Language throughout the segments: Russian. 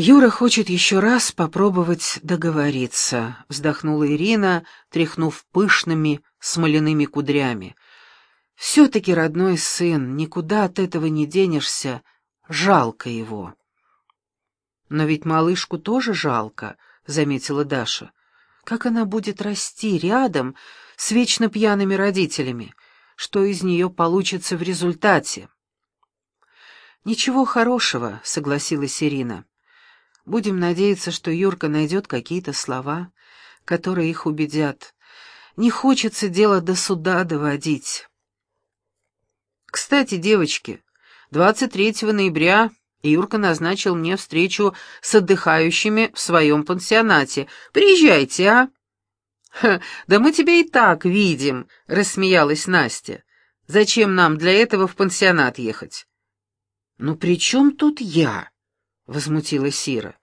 «Юра хочет еще раз попробовать договориться», — вздохнула Ирина, тряхнув пышными смоляными кудрями. «Все-таки родной сын, никуда от этого не денешься, жалко его». «Но ведь малышку тоже жалко», — заметила Даша. «Как она будет расти рядом с вечно пьяными родителями? Что из нее получится в результате?» «Ничего хорошего», — согласилась Ирина. Будем надеяться, что Юрка найдет какие-то слова, которые их убедят. Не хочется дело до суда доводить. Кстати, девочки, 23 ноября Юрка назначил мне встречу с отдыхающими в своем пансионате. Приезжайте, а? Ха, да мы тебя и так видим, рассмеялась Настя. Зачем нам для этого в пансионат ехать? Ну при чем тут я? возмутилась Сира.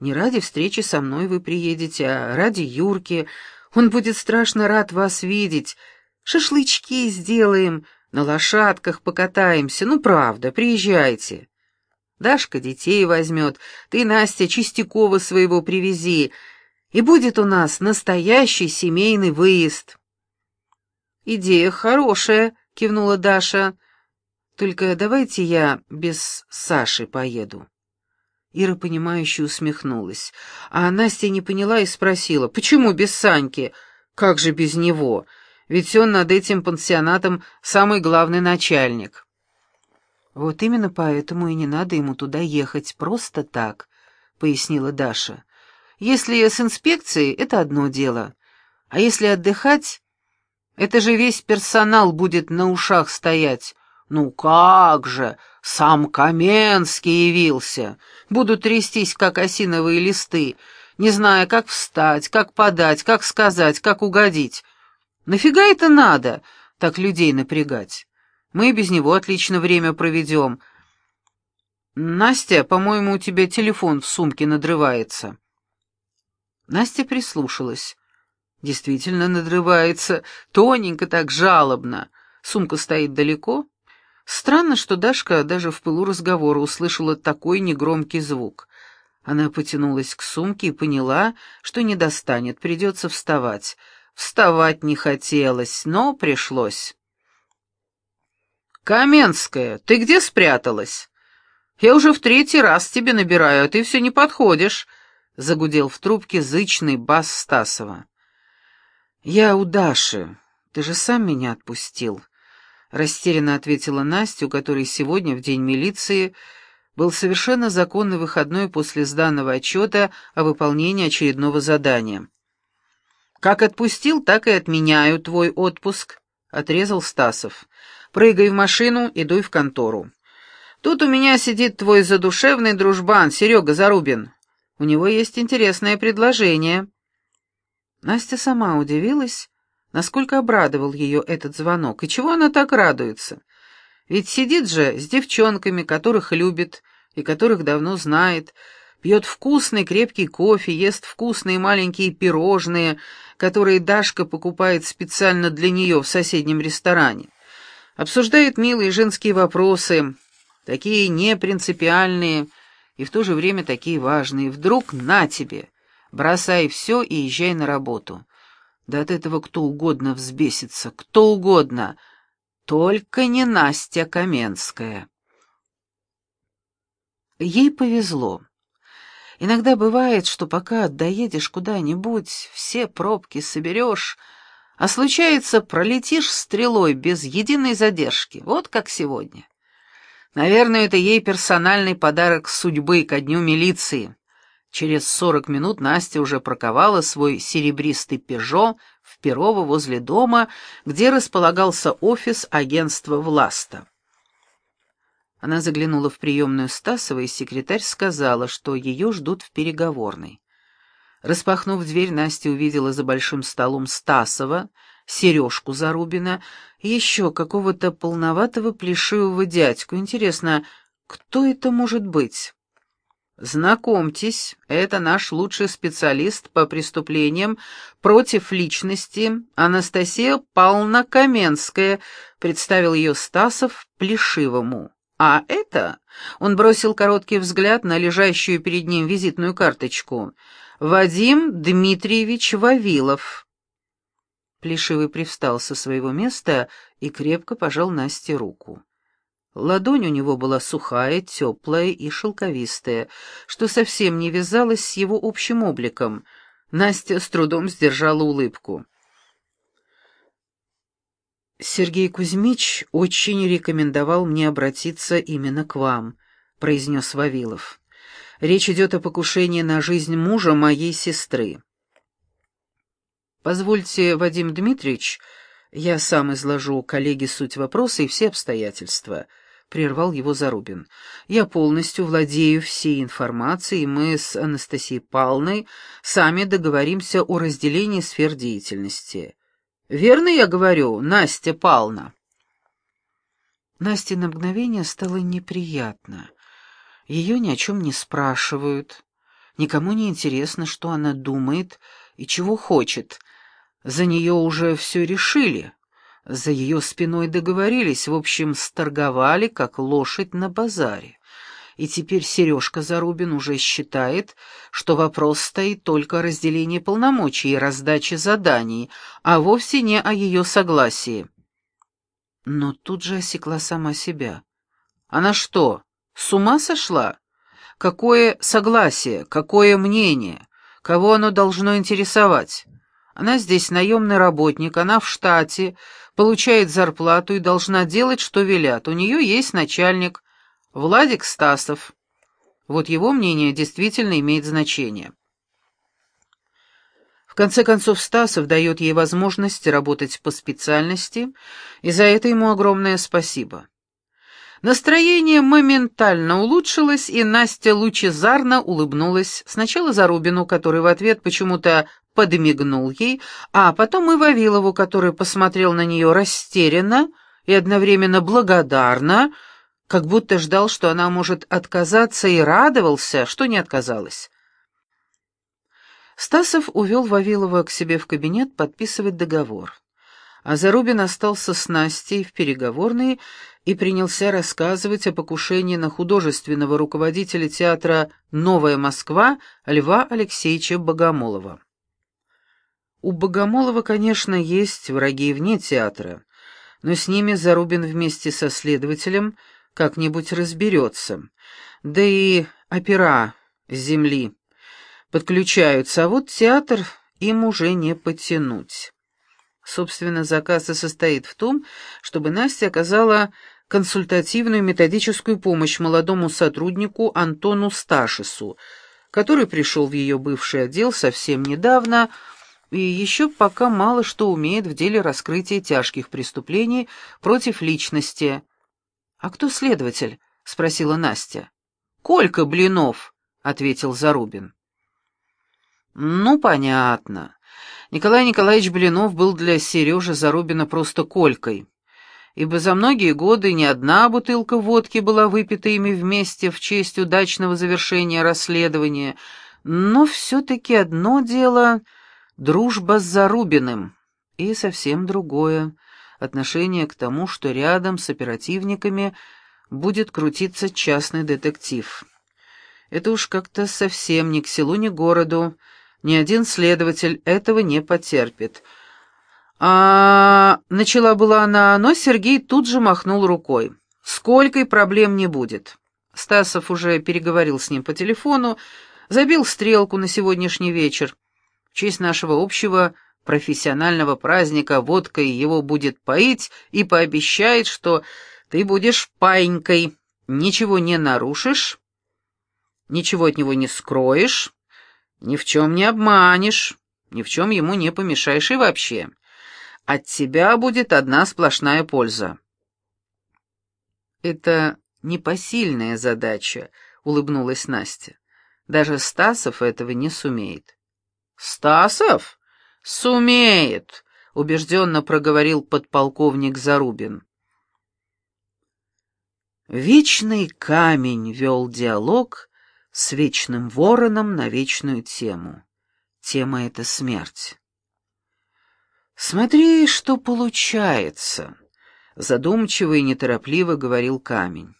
Не ради встречи со мной вы приедете, а ради Юрки. Он будет страшно рад вас видеть. Шашлычки сделаем, на лошадках покатаемся. Ну, правда, приезжайте. Дашка детей возьмет, ты, Настя, Чистякова своего привези, и будет у нас настоящий семейный выезд. «Идея хорошая», — кивнула Даша. «Только давайте я без Саши поеду». Ира, понимающе усмехнулась. А Настя не поняла и спросила, почему без Саньки? Как же без него? Ведь он над этим пансионатом самый главный начальник. Вот именно поэтому и не надо ему туда ехать просто так, пояснила Даша. Если с инспекцией, это одно дело. А если отдыхать, это же весь персонал будет на ушах стоять. Ну как же, сам Каменский явился. Будут трястись, как осиновые листы, не зная, как встать, как подать, как сказать, как угодить. Нафига это надо, так людей напрягать? Мы без него отлично время проведем. Настя, по-моему, у тебя телефон в сумке надрывается. Настя прислушалась. Действительно надрывается, тоненько так жалобно. Сумка стоит далеко, Странно, что Дашка даже в пылу разговора услышала такой негромкий звук. Она потянулась к сумке и поняла, что не достанет, придется вставать. Вставать не хотелось, но пришлось. «Каменская, ты где спряталась? Я уже в третий раз тебе набираю, а ты все не подходишь», — загудел в трубке зычный бас Стасова. «Я у Даши. Ты же сам меня отпустил», растерянно ответила Настя, у которой сегодня, в день милиции, был совершенно законный выходной после сданного отчета о выполнении очередного задания. «Как отпустил, так и отменяю твой отпуск», — отрезал Стасов. «Прыгай в машину и дуй в контору. Тут у меня сидит твой задушевный дружбан Серега Зарубин. У него есть интересное предложение». Настя сама удивилась, насколько обрадовал ее этот звонок, и чего она так радуется. Ведь сидит же с девчонками, которых любит и которых давно знает, пьет вкусный крепкий кофе, ест вкусные маленькие пирожные, которые Дашка покупает специально для нее в соседнем ресторане, обсуждает милые женские вопросы, такие непринципиальные и в то же время такие важные. Вдруг на тебе, бросай все и езжай на работу. Да от этого кто угодно взбесится, кто угодно, только не Настя Каменская. Ей повезло. Иногда бывает, что пока доедешь куда-нибудь, все пробки соберешь, а случается, пролетишь стрелой без единой задержки, вот как сегодня. Наверное, это ей персональный подарок судьбы ко дню милиции. Через сорок минут Настя уже проковала свой серебристый «Пежо» в Перово возле дома, где располагался офис агентства «Власта». Она заглянула в приемную Стасова, и секретарь сказала, что ее ждут в переговорной. Распахнув дверь, Настя увидела за большим столом Стасова, Сережку Зарубина и еще какого-то полноватого плешивого дядьку. Интересно, кто это может быть? Знакомьтесь, это наш лучший специалист по преступлениям против личности Анастасия Павловна Каменская, представил ее Стасов Плешивому. А это...» — он бросил короткий взгляд на лежащую перед ним визитную карточку. «Вадим Дмитриевич Вавилов». Плешивый привстал со своего места и крепко пожал Насте руку. Ладонь у него была сухая, теплая и шелковистая, что совсем не вязалось с его общим обликом. Настя с трудом сдержала улыбку. «Сергей Кузьмич очень рекомендовал мне обратиться именно к вам», — произнес Вавилов. «Речь идет о покушении на жизнь мужа моей сестры». «Позвольте, Вадим Дмитриевич, я сам изложу коллеге суть вопроса и все обстоятельства», — прервал его Зарубин. «Я полностью владею всей информацией, мы с Анастасией Павловной сами договоримся о разделении сфер деятельности». Верно я говорю, Настя Павловна?» Насте на мгновение стало неприятно. Ее ни о чем не спрашивают, никому не интересно, что она думает и чего хочет. За нее уже все решили, за ее спиной договорились, в общем, сторговали, как лошадь на базаре и теперь Сережка Зарубин уже считает, что вопрос стоит только о разделении полномочий и раздаче заданий, а вовсе не о ее согласии. Но тут же осекла сама себя. Она что, с ума сошла? Какое согласие, какое мнение, кого оно должно интересовать? Она здесь наемный работник, она в штате, получает зарплату и должна делать, что велят. У нее есть начальник, Владик Стасов. Вот его мнение действительно имеет значение. В конце концов, Стасов дает ей возможность работать по специальности, и за это ему огромное спасибо. Настроение моментально улучшилось, и Настя лучезарно улыбнулась сначала Зарубину, который в ответ почему-то подмигнул ей, а потом и Вавилову, который посмотрел на нее растерянно и одновременно благодарно, как будто ждал, что она может отказаться, и радовался, что не отказалась. Стасов увел Вавилова к себе в кабинет подписывать договор. А Зарубин остался с Настей в переговорной и принялся рассказывать о покушении на художественного руководителя театра «Новая Москва» Льва Алексеевича Богомолова. У Богомолова, конечно, есть враги вне театра, но с ними Зарубин вместе со следователем – как-нибудь разберется. Да и опера с земли подключаются, а вот театр им уже не потянуть. Собственно, заказ и состоит в том, чтобы Настя оказала консультативную методическую помощь молодому сотруднику Антону Сташису, который пришел в ее бывший отдел совсем недавно и еще пока мало что умеет в деле раскрытия тяжких преступлений против личности – «А кто следователь?» — спросила Настя. «Колька Блинов», — ответил Зарубин. «Ну, понятно. Николай Николаевич Блинов был для Сережи Зарубина просто Колькой, ибо за многие годы ни одна бутылка водки была выпита ими вместе в честь удачного завершения расследования, но все-таки одно дело — дружба с Зарубиным, и совсем другое — отношение к тому, что рядом с оперативниками будет крутиться частный детектив. Это уж как-то совсем ни к селу, ни к городу. Ни один следователь этого не потерпит. А начала была она, но Сергей тут же махнул рукой. Сколько и проблем не будет. Стасов уже переговорил с ним по телефону, забил стрелку на сегодняшний вечер. В честь нашего общего профессионального праздника водкой его будет поить и пообещает, что ты будешь паинькой, ничего не нарушишь, ничего от него не скроешь, ни в чем не обманешь, ни в чем ему не помешаешь и вообще. От тебя будет одна сплошная польза. Это непосильная задача, улыбнулась Настя. Даже Стасов этого не сумеет. Стасов? «Сумеет», — убежденно проговорил подполковник Зарубин. Вечный камень вел диалог с вечным вороном на вечную тему. Тема — это смерть. «Смотри, что получается», — задумчиво и неторопливо говорил камень.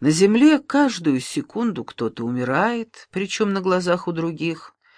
На земле каждую секунду кто-то умирает, причем на глазах у других.